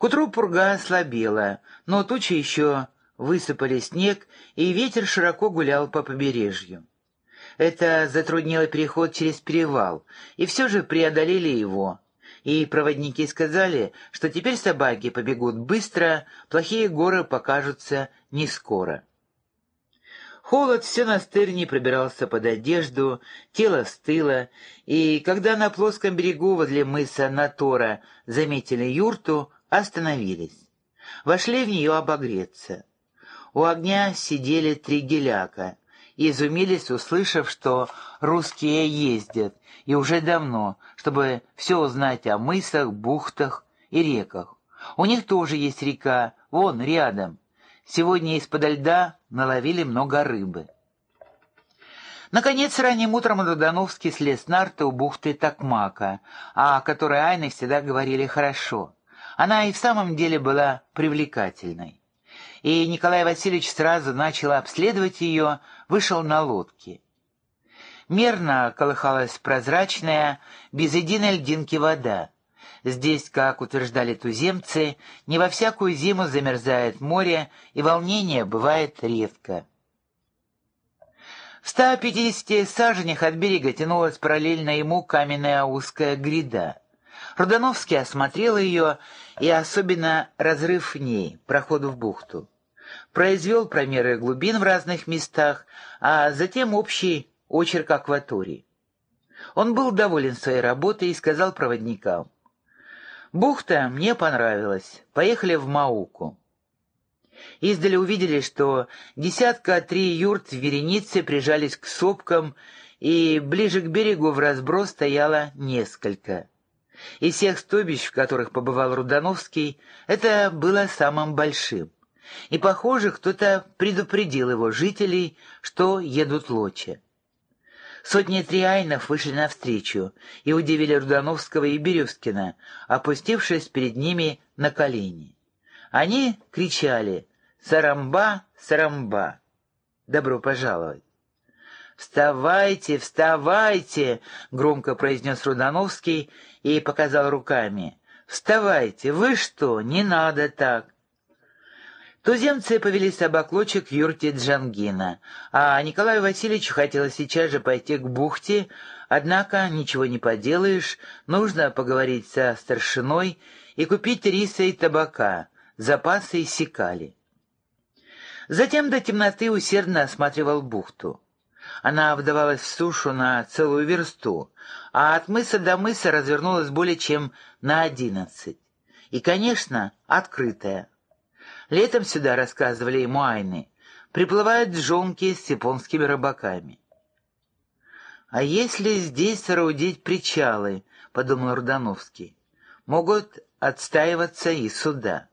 К утру пурга ослабела, но тучи еще высыпали снег, и ветер широко гулял по побережью. Это затруднило переход через перевал, и все же преодолели его. И проводники сказали, что теперь собаки побегут быстро, плохие горы покажутся не скоро. Холод все настырней пробирался под одежду, тело стыло, и когда на плоском берегу возле мыса Натора заметили юрту, остановились. Вошли в нее обогреться. У огня сидели три геляка и изумились, услышав, что русские ездят, и уже давно, чтобы все узнать о мысах, бухтах и реках. У них тоже есть река, вон, рядом. Сегодня из-под льда наловили много рыбы. Наконец, ранним утром Родановский слез нарты у бухты Такмака, о которой Айны всегда говорили хорошо. Она и в самом деле была привлекательной и Николай Васильевич сразу начал обследовать ее, вышел на лодке. Мерно колыхалась прозрачная, без единой льдинки вода. Здесь, как утверждали туземцы, не во всякую зиму замерзает море, и волнение бывает редко. В 150 саженях от берега тянулась параллельно ему каменная узкая гряда. Рудановский осмотрел ее, и особенно разрыв в ней, проход в бухту произвел промеры глубин в разных местах, а затем общий очерк акватории. Он был доволен своей работой и сказал проводникам, «Бухта мне понравилась, поехали в Мауку». Издали увидели, что десятка три юрт в веренице прижались к сопкам, и ближе к берегу в разброс стояло несколько. Из всех стобищ, в которых побывал Рудановский, это было самым большим. И, похоже, кто-то предупредил его жителей, что едут лочи. Сотни триайнов вышли навстречу и удивили Рудановского и Березкина, опустившись перед ними на колени. Они кричали «Сарамба! Сарамба! Добро пожаловать!» «Вставайте, вставайте!» — громко произнес Рудановский и показал руками. «Вставайте! Вы что? Не надо так! Туземцы повели собак лучше к юрте Джангина, а Николаю Васильевичу хотелось сейчас же пойти к бухте, однако ничего не поделаешь, нужно поговорить со старшиной и купить риса и табака, запасы иссякали. Затем до темноты усердно осматривал бухту. Она вдавалась в сушу на целую версту, а от мыса до мыса развернулась более чем на одиннадцать. И, конечно, открытая. Летом сюда, рассказывали ему айны, приплывают джонки с японскими рыбаками. «А если здесь соорудить причалы?» — подумал Рудановский. «Могут отстаиваться и суда».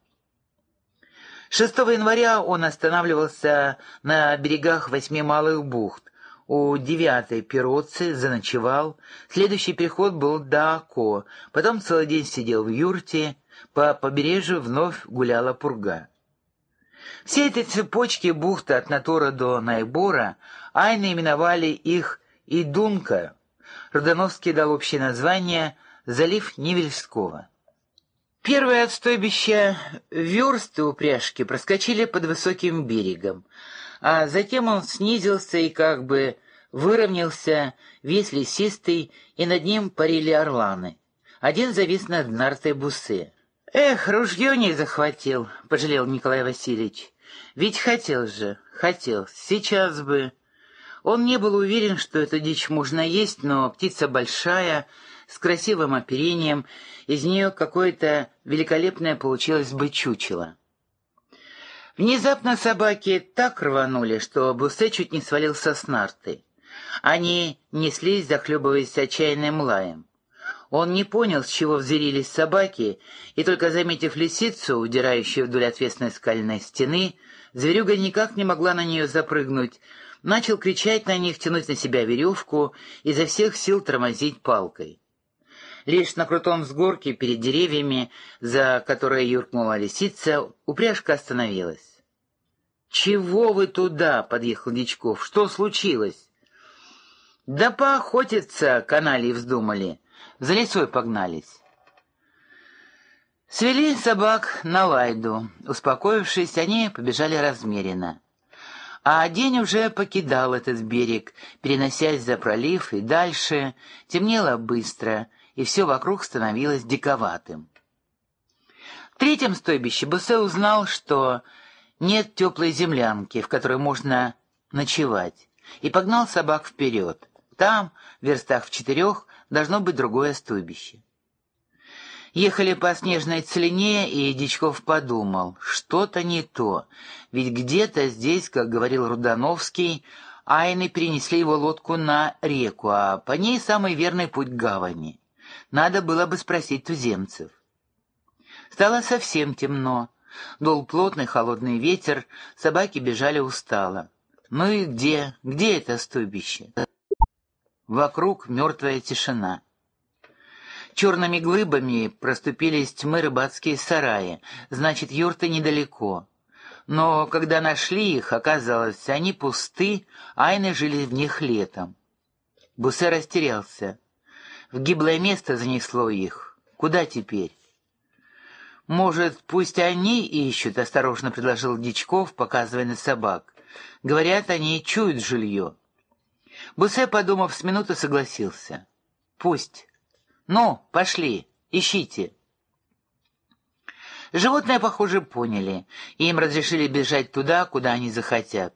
6 января он останавливался на берегах восьми малых бухт, у девятой пироцы заночевал, следующий переход был до Ако, потом целый день сидел в юрте, по побережью вновь гуляла пурга. Все эти цепочки бухты от Натора до Найбора айны именовали их Идунка. Родановский дал общее название «Залив Невельского». Первые от стойбища версты упряжки проскочили под высоким берегом, а затем он снизился и как бы выровнялся, весь лесистый, и над ним парили орланы. Один завис над нартой бусы. «Эх, ружье не захватил», — пожалел Николай Васильевич. «Ведь хотел же, хотел, сейчас бы». Он не был уверен, что эту дичь можно есть, но птица большая, с красивым оперением, из нее какое-то великолепное получилось бы чучело. Внезапно собаки так рванули, что Бусе чуть не свалился с нарты. Они неслись, захлебываясь отчаянным лаем. Он не понял, с чего взъярились собаки, и только заметив лисицу, удирающую вдоль отвесной скальной стены, зверюга никак не могла на нее запрыгнуть, начал кричать на них, тянуть на себя веревку, и изо всех сил тормозить палкой. Лишь на крутом взгорке перед деревьями, за которые юркнула лисица, упряжка остановилась. «Чего вы туда?» — подъехал Дичков. «Что случилось?» «Да поохотиться каналии вздумали». За лесой погнались. Свели собак на лайду. Успокоившись, они побежали размеренно. А день уже покидал этот берег, переносясь за пролив и дальше. Темнело быстро, и все вокруг становилось диковатым. В третьем стойбище Бусе узнал, что нет теплой землянки, в которой можно ночевать, и погнал собак вперед. Там, в верстах в четырех, должно быть другое стойбище. Ехали по снежной целине, и Дичков подумал, что-то не то, ведь где-то здесь, как говорил Рудановский, айны перенесли его лодку на реку, а по ней самый верный путь к гавани. Надо было бы спросить туземцев. Стало совсем темно. Дул плотный холодный ветер, собаки бежали устало. Ну и где, где это стойбище? Вокруг мертвая тишина. Черными глыбами проступили из тьмы рыбацкие сараи, значит, юрты недалеко. Но когда нашли их, оказалось, они пусты, айны жили в них летом. Бусе растерялся. В гиблое место занесло их. Куда теперь? «Может, пусть они ищут?» — осторожно предложил Дичков, показывая на собак. «Говорят, они чуют жилье». Бусе, подумав с минуты, согласился. «Пусть». «Ну, пошли, ищите». Животные, похоже, поняли, и им разрешили бежать туда, куда они захотят.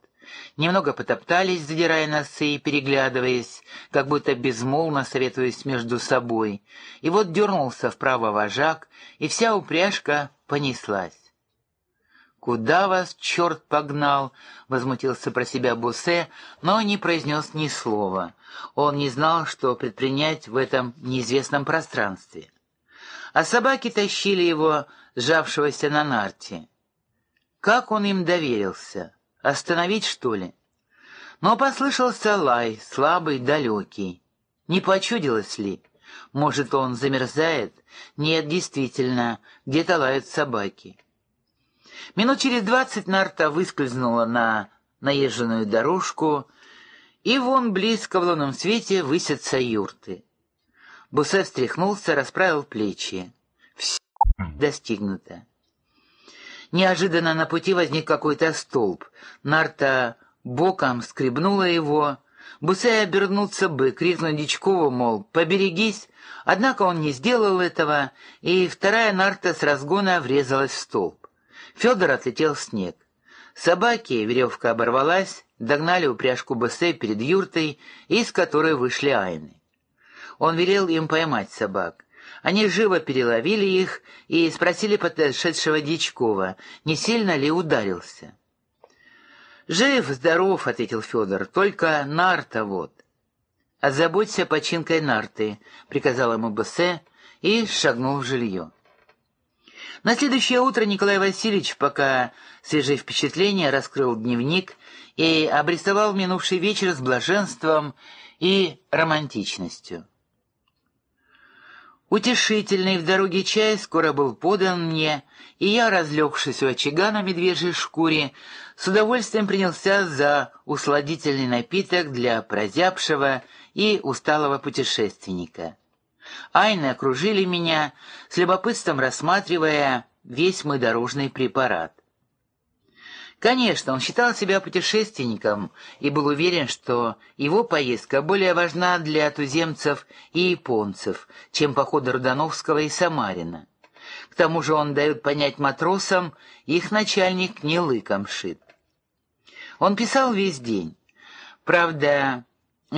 Немного потоптались, задирая носы и переглядываясь, как будто безмолвно советуясь между собой. И вот дернулся вправо вожак, и вся упряжка понеслась. «Куда вас черт погнал?» — возмутился про себя Бусе, но не произнес ни слова. Он не знал, что предпринять в этом неизвестном пространстве. А собаки тащили его, сжавшегося на нарте. Как он им доверился? Остановить, что ли? Но послышался лай, слабый, далекий. Не почудилось ли? Может, он замерзает? Нет, действительно, где-то лают собаки. Минут через двадцать нарта выскользнула на наезженную дорожку, и вон близко в лунном свете высятся юрты. Бусе встряхнулся, расправил плечи. Все достигнуто. Неожиданно на пути возник какой-то столб. Нарта боком скребнула его. Бусе обернулся бы, крикнул Дичкову, мол, «Поберегись!» Однако он не сделал этого, и вторая нарта с разгона врезалась в столб. Федор отлетел в снег. Собаки, веревка оборвалась, догнали упряжку Бессе перед юртой, из которой вышли айны. Он велел им поймать собак. Они живо переловили их и спросили подошедшего Дичкова, не сильно ли ударился. «Жив, здоров», — ответил Федор, — «только нарта вот». «Озаботься починкой нарты», — приказал ему Бессе и шагнул в жилье. На следующее утро Николай Васильевич, пока свежие впечатления, раскрыл дневник и обрисовал минувший вечер с блаженством и романтичностью. Утешительный в дороге чай скоро был подан мне, и я, разлегшись у очага на медвежьей шкуре, с удовольствием принялся за усладительный напиток для прозябшего и усталого путешественника. Айны окружили меня, с любопытством рассматривая весь мой дорожный препарат. Конечно, он считал себя путешественником и был уверен, что его поездка более важна для туземцев и японцев, чем походы Рудановского и Самарина. К тому же он дает понять матросам, их начальник не лыком шит. Он писал весь день. Правда,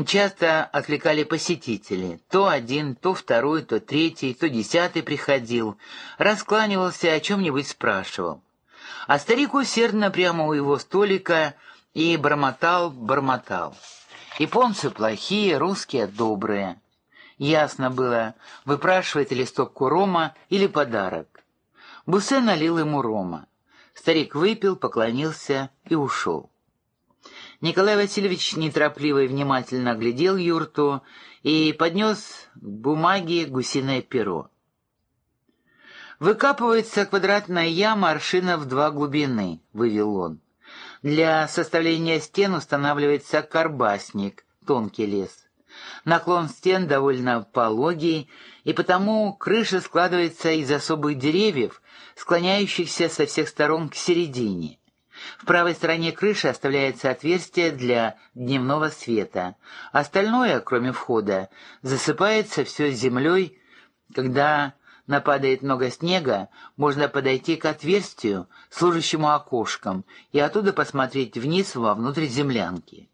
Часто отвлекали посетители. То один, то второй, то третий, то десятый приходил, раскланивался, о чем-нибудь спрашивал. А старик усердно прямо у его столика и бормотал, бормотал. Японцы плохие, русские добрые. Ясно было, выпрашивает ли стопку рома или подарок. Бусе налил ему рома. Старик выпил, поклонился и ушел. Николай Васильевич неторопливо и внимательно оглядел юрту и поднес к бумаге гусиное перо. «Выкапывается квадратная яма аршина в два глубины», — вывел он. «Для составления стен устанавливается карбасник, тонкий лес. Наклон стен довольно пологий, и потому крыша складывается из особых деревьев, склоняющихся со всех сторон к середине. В правой стороне крыши оставляется отверстие для дневного света. Остальное, кроме входа, засыпается все землей. Когда нападает много снега, можно подойти к отверстию, служащему окошком, и оттуда посмотреть вниз во внутрь землянки.